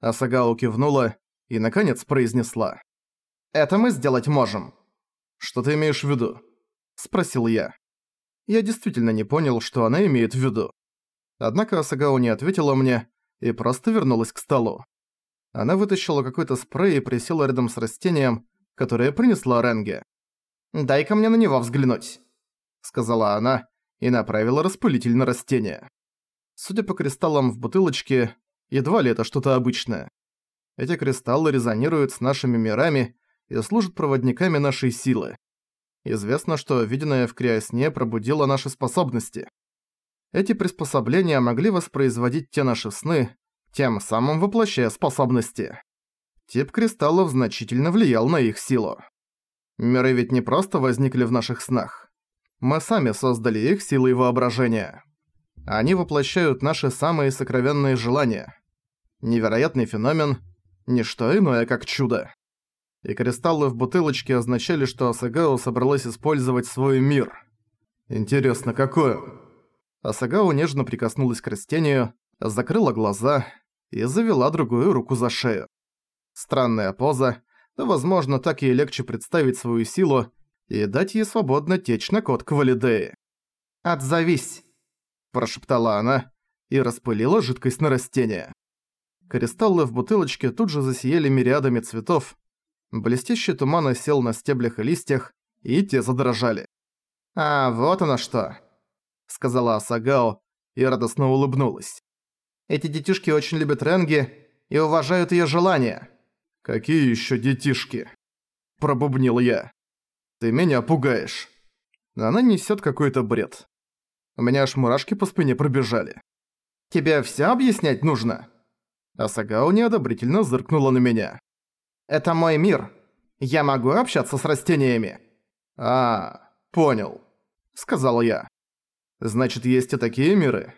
Асагао кивнула и, наконец, произнесла. «Это мы сделать можем». «Что ты имеешь в виду?» – спросил я. Я действительно не понял, что она имеет в виду. Однако Асагао не ответила мне и просто вернулась к столу. Она вытащила какой-то спрей и присела рядом с растением, которое принесла Ренге. «Дай-ка мне на него взглянуть», — сказала она и направила распылитель на растение. Судя по кристаллам в бутылочке, едва ли это что-то обычное. Эти кристаллы резонируют с нашими мирами и служат проводниками нашей силы. Известно, что виденное в криосне пробудило наши способности. Эти приспособления могли воспроизводить те наши сны, тем самым воплощая способности. Тип кристаллов значительно влиял на их силу. Миры ведь не просто возникли в наших снах. Мы сами создали их силой воображения. Они воплощают наши самые сокровенные желания. Невероятный феномен – ничто иное, как чудо. И кристаллы в бутылочке означали, что Асагао собралась использовать свой мир. Интересно, какое? Асагао нежно прикоснулась к растению, закрыла глаза и завела другую руку за шею. Странная поза, но, возможно, так ей легче представить свою силу и дать ей свободно течь на код Квалидеи. «Отзовись!» – прошептала она и распылила жидкость на растение. Кристаллы в бутылочке тут же засияли мириадами цветов, блестящий туман осел на стеблях и листьях, и те задрожали. «А, вот оно что!» – сказала Асагао и радостно улыбнулась. Эти детишки очень любят Ренги и уважают её желания». «Какие ещё детишки?» – пробубнил я. «Ты меня пугаешь. Она несёт какой-то бред. У меня аж мурашки по спине пробежали. Тебе всё объяснять нужно?» Асагао неодобрительно зыркнула на меня. «Это мой мир. Я могу общаться с растениями». «А, понял», — сказал я. «Значит, есть и такие миры?»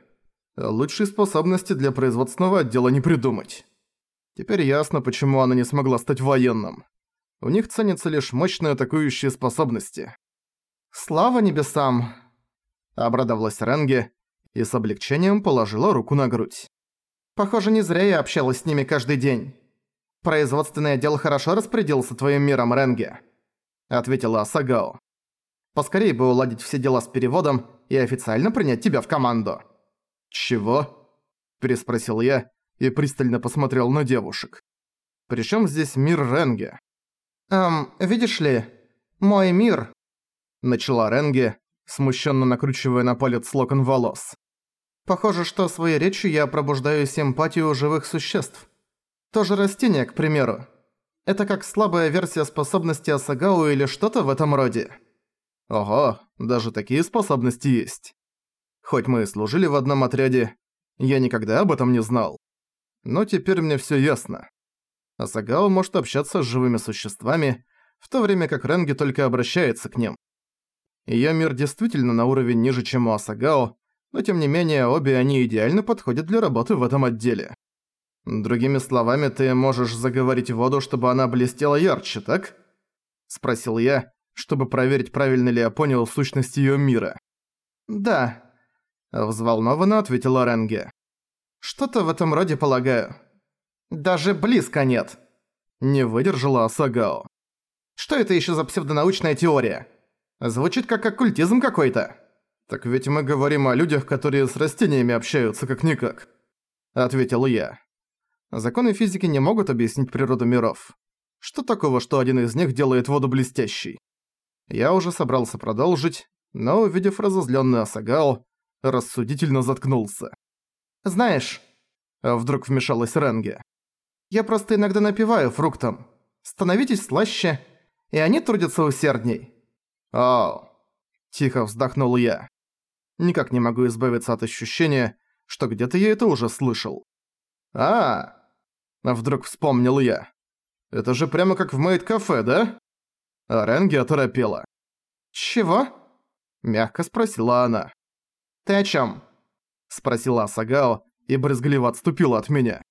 Лучшей способности для производственного отдела не придумать. Теперь ясно, почему она не смогла стать военным. У них ценятся лишь мощные атакующие способности. «Слава небесам!» Обрадовалась Ренге и с облегчением положила руку на грудь. «Похоже, не зря я общалась с ними каждый день. Производственный отдел хорошо распорядился твоим миром, Ренге», ответила Асагао. «Поскорей бы уладить все дела с переводом и официально принять тебя в команду». «Чего?» – переспросил я и пристально посмотрел на девушек. «Причём здесь мир Ренге?» «Эм, видишь ли, мой мир...» – начала Ренге, смущенно накручивая на палец локон волос. «Похоже, что своей речью я пробуждаю симпатию живых существ. То же растение, к примеру. Это как слабая версия способности Асагау или что-то в этом роде». «Ого, даже такие способности есть». Хоть мы и служили в одном отряде, я никогда об этом не знал. Но теперь мне всё ясно. Асагао может общаться с живыми существами, в то время как Ренги только обращается к ним. Её мир действительно на уровень ниже, чем у Асагао, но тем не менее обе они идеально подходят для работы в этом отделе. Другими словами, ты можешь заговорить воду, чтобы она блестела ярче, так? Спросил я, чтобы проверить, правильно ли я понял сущность её мира. Да, Взволнованно ответила Ренге. «Что-то в этом роде полагаю». «Даже близко нет», — не выдержала Асагао. «Что это еще за псевдонаучная теория? Звучит как оккультизм какой-то». «Так ведь мы говорим о людях, которые с растениями общаются как-никак», — ответил я. Законы физики не могут объяснить природу миров. Что такого, что один из них делает воду блестящей? Я уже собрался продолжить, но, увидев разозлённый Асагао, рассудительно заткнулся. «Знаешь...» – вдруг вмешалась Ренге. «Я просто иногда напиваю фруктом. Становитесь слаще, и они трудятся усердней». «О...» – тихо вздохнул я. Никак не могу избавиться от ощущения, что где-то я это уже слышал. а, Вдруг вспомнил я. «Это же прямо как в Мэйд-кафе, да?» А оторопела. «Чего?» – мягко спросила она. «Ты о чём?» – спросила Асагао и брезгливо отступила от меня.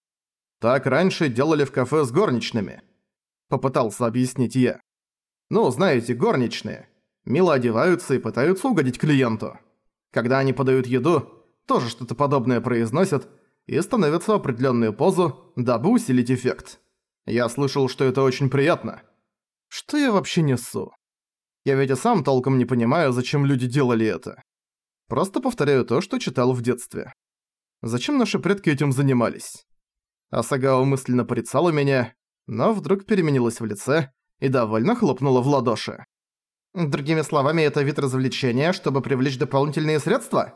«Так раньше делали в кафе с горничными», – попытался объяснить я. «Ну, знаете, горничные. Мило одеваются и пытаются угодить клиенту. Когда они подают еду, тоже что-то подобное произносят и становятся в определенную позу, дабы усилить эффект. Я слышал, что это очень приятно. Что я вообще несу? Я ведь и сам толком не понимаю, зачем люди делали это. Просто повторяю то, что читал в детстве. Зачем наши предки этим занимались? Асагао мысленно порицала меня, но вдруг переменилась в лице и довольно хлопнула в ладоши. Другими словами, это вид развлечения, чтобы привлечь дополнительные средства?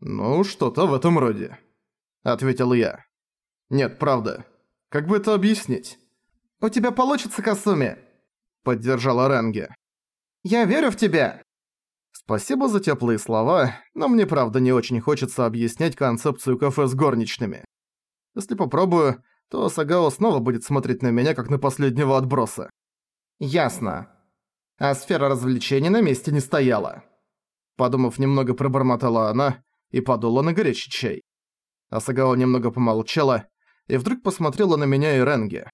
Ну, что-то в этом роде. Ответил я. Нет, правда. Как бы это объяснить? «У тебя получится, Касуми!» Поддержала Ренге. «Я верю в тебя!» Спасибо за теплые слова, но мне правда не очень хочется объяснять концепцию кафе с горничными. Если попробую, то Сагао снова будет смотреть на меня, как на последнего отброса. Ясно. А сфера развлечений на месте не стояла. Подумав немного, пробормотала она и подула на горячий чай. Асагао немного помолчала и вдруг посмотрела на меня и Ренге.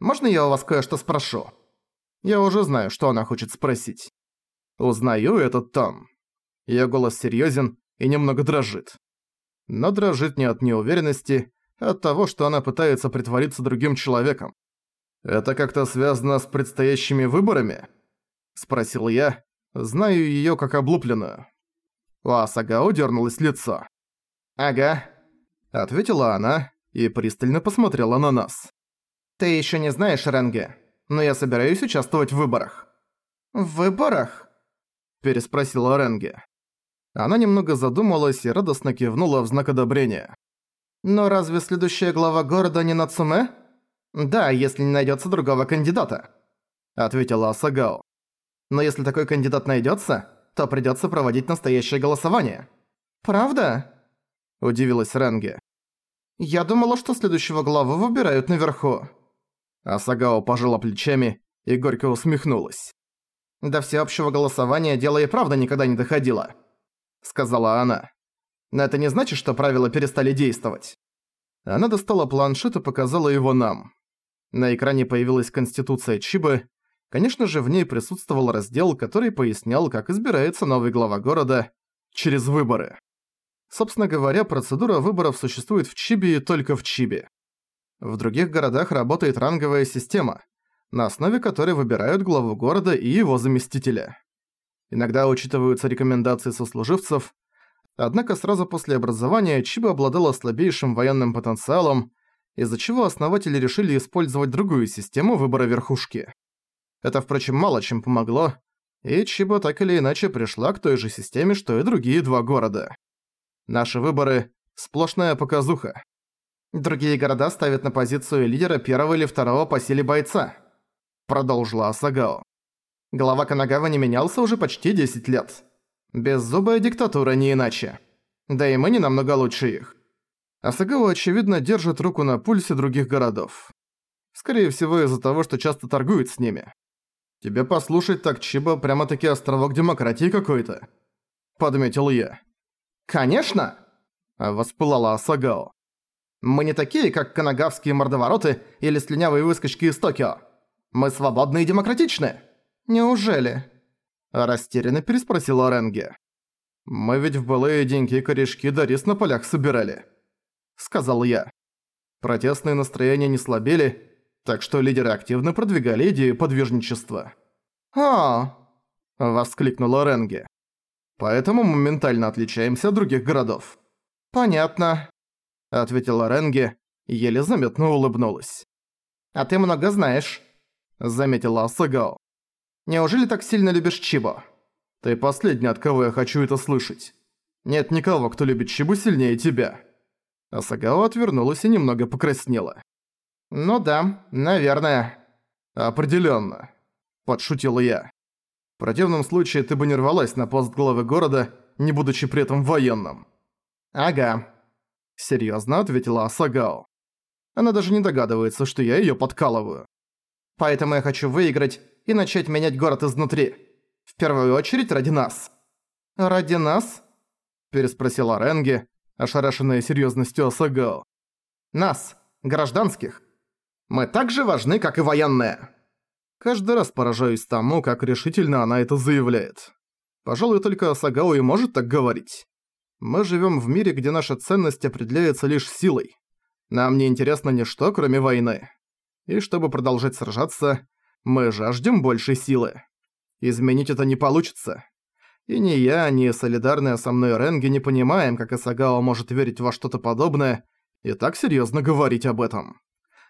«Можно я у вас кое-что спрошу?» Я уже знаю, что она хочет спросить. Узнаю этот тон. Её голос серьёзен и немного дрожит. Но дрожит не от неуверенности, а от того, что она пытается притвориться другим человеком. «Это как-то связано с предстоящими выборами?» – спросил я, знаю её как облупленную. У Асагао дёрнулось лицо. «Ага», – ответила она и пристально посмотрела на нас. «Ты ещё не знаешь, Ренге, но я собираюсь участвовать в выборах». «В выборах?» – переспросила Ренге. Она немного задумалась и радостно кивнула в знак одобрения. «Но разве следующая глава города не Нацуме?» «Да, если не найдётся другого кандидата», – ответила Асагао. «Но если такой кандидат найдётся, то придётся проводить настоящее голосование». «Правда?» – удивилась Ренге. «Я думала, что следующего главу выбирают наверху». Асагао пожала плечами и горько усмехнулась. «До всеобщего голосования дело и правда никогда не доходило», — сказала она. «Но это не значит, что правила перестали действовать». Она достала планшет и показала его нам. На экране появилась Конституция Чибы. Конечно же, в ней присутствовал раздел, который пояснял, как избирается новый глава города через выборы. Собственно говоря, процедура выборов существует в Чибе и только в Чибе. В других городах работает ранговая система, на основе которой выбирают главу города и его заместителя. Иногда учитываются рекомендации сослуживцев, однако сразу после образования Чиба обладала слабейшим военным потенциалом, из-за чего основатели решили использовать другую систему выбора верхушки. Это, впрочем, мало чем помогло, и Чиба так или иначе пришла к той же системе, что и другие два города. Наши выборы – сплошная показуха. Другие города ставят на позицию лидера первого или второго по силе бойца. Продолжила Асагао. Глава Канагава не менялся уже почти 10 лет. Беззубая диктатура не иначе. Да и мы не намного лучше их. Асагао, очевидно, держит руку на пульсе других городов. Скорее всего, из-за того, что часто торгует с ними. Тебе послушать так Чиба прямо-таки островок демократии какой-то. Подметил я. Конечно! Воспылала Асагао. Мы не такие, как канагавские мордовороты или слюнявые выскочки из Токио. Мы свободны и демократичны. Неужели? Растерянно переспросила Ренге. Мы ведь в былые деньги корешки да рис на полях собирали. Сказал я. Протестные настроения не слабели, так что лидеры активно продвигали идею подвижничества. «А!» – воскликнула Ренге. «Поэтому моментально отличаемся от других городов». «Понятно», ответила Ренге еле заметно улыбнулась. «А ты много знаешь», — заметила Асагао. «Неужели так сильно любишь Чибо?» «Ты последний, от кого я хочу это слышать. Нет никого, кто любит Чибу сильнее тебя». Асагао отвернулась и немного покраснела. «Ну да, наверное». «Определённо», — подшутил я. «В противном случае ты бы не рвалась на пост главы города, не будучи при этом военным». «Ага», Серьезно ответила Асагао. Она даже не догадывается, что я её подкалываю. Поэтому я хочу выиграть и начать менять город изнутри. В первую очередь ради нас. Ради нас? Переспросила Ренге, ошарашенная серьёзностью Асагао. Нас, гражданских. Мы так же важны, как и военные. Каждый раз поражаюсь тому, как решительно она это заявляет. Пожалуй, только Асагао и может так говорить. Мы живем в мире, где наша ценность определяется лишь силой. Нам не интересно ничто, кроме войны. И чтобы продолжать сражаться, мы жаждем большей силы. Изменить это не получится. И ни я, ни солидарная со мной Ренги не понимаем, как Исагао может верить во что-то подобное и так серьезно говорить об этом.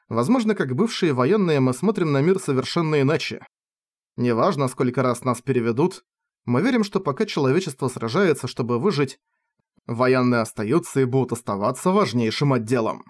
Возможно, как бывшие военные мы смотрим на мир совершенно иначе. Неважно, сколько раз нас переведут, мы верим, что пока человечество сражается, чтобы выжить, военные остаются и будут оставаться важнейшим отделом.